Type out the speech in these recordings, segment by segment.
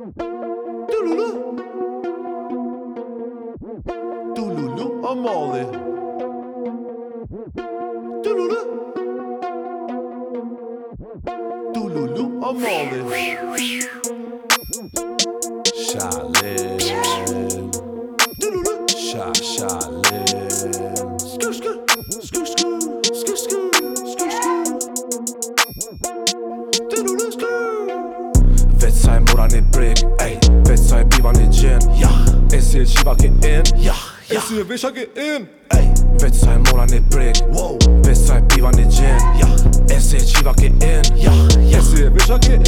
Tululu. Tululu a mole. Tululu. Tululu a mole. Shalim. Tululu. Sha shalim. Skr skr skr skr skr skr skr skr. Tululu skr. kanë e brick Ej, pesa e biva në gjen Ja E si e qiva ke in Ja, ja E si e vesha ke in Ej Vec sa e mora në brick Wow Vec sa piva në gjen Ja E si e qiva ke in Ja, ja E si e vesha ke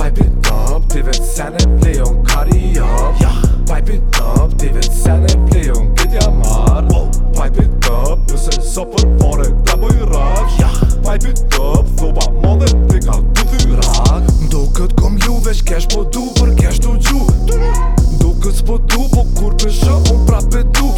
Pipe it up Ti vet sen e plejon kari up Ja Pipe it up Ti vet sen e plejon kiti amar Wow Pipe it up Nëse zopër për veç kesh po du për kesh t'u gju Do kët s'po du po kur për shë un pra për du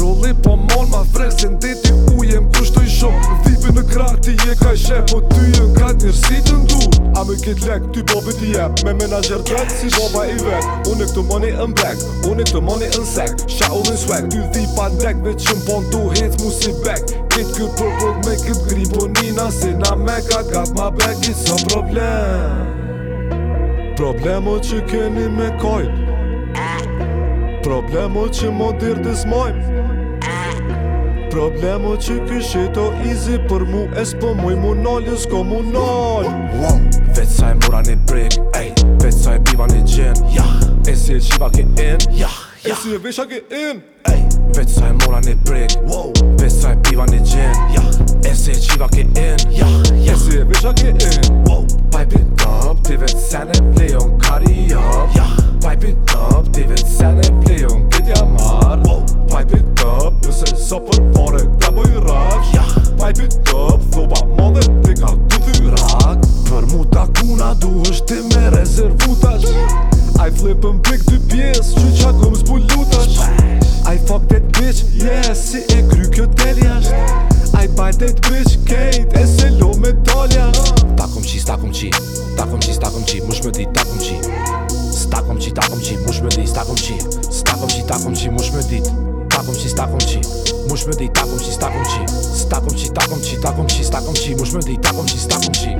Rolli po mon ma frek se ndeti u jem kushtoj shumë Vipi në krati po je ka i shë po ty jën ka njërsi të ndu A me kit lek ty bobi t'i jep me menager trek si boba i vek Unë e këtë moni në bek, unë e këtë moni në sek Sha u dhe në swag, ty dhi pa ndek me që mpon du hec mu si bek Këtë kët purple me kët grim po nina se na me ka gap ma bek, it's a problem Problemo që keni me kajt Problemo që mo dirë dëzmojm Problemo që kështë easy për mu Es për po muj mu nalë, s'ko mu nalë wow. Vetë sa e mura një brick, ej Vetë sa biva një gin, ja E qiva ke in, ja, ja E si e vesha ke in, ej Vetë sa një brick, sene plejon kari jop yeah. Pipe it up, divet sene plejon kët jam mar oh. Pipe it up, nëse so për pare ka boj rak yeah. Pipe it up, thoba mother pika të thyrak Për mu ta kuna du është ti me rezervutash I flipën pik dy pjes që që qi, stakum qi Stakum qi, stakum qi, mush me dit Stakum qi, stakum qi Mush me dit, stakum qi, stakum qi Stakum qi, stakum qi, stakum qi, stakum qi Mush me dit, stakum qi, stakum qi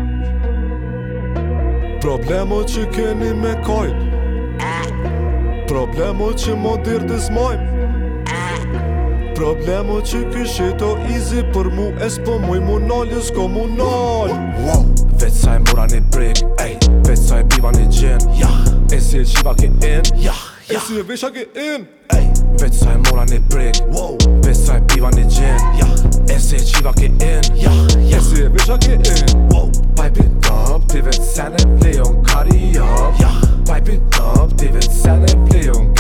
Problemo që keni me kojt Problemo që mo dirë dhe zmojm Problemo që kështë o izi për mu Es për muj mu nolë, jës ko mu nolë wow. Vec sa e mura një brik, ej Vec sa e piva një gjen, ja E si e qiva ke in, ja Ja si e vesha ke in Ej Vec sa brick mora ne prek Wow Vec sa e piva ne gjen Ja E qiva ke in Ja Ja si e vesha ke in Pipe it up Ti vet sene play on kari up Pipe it up Ti vet sene play on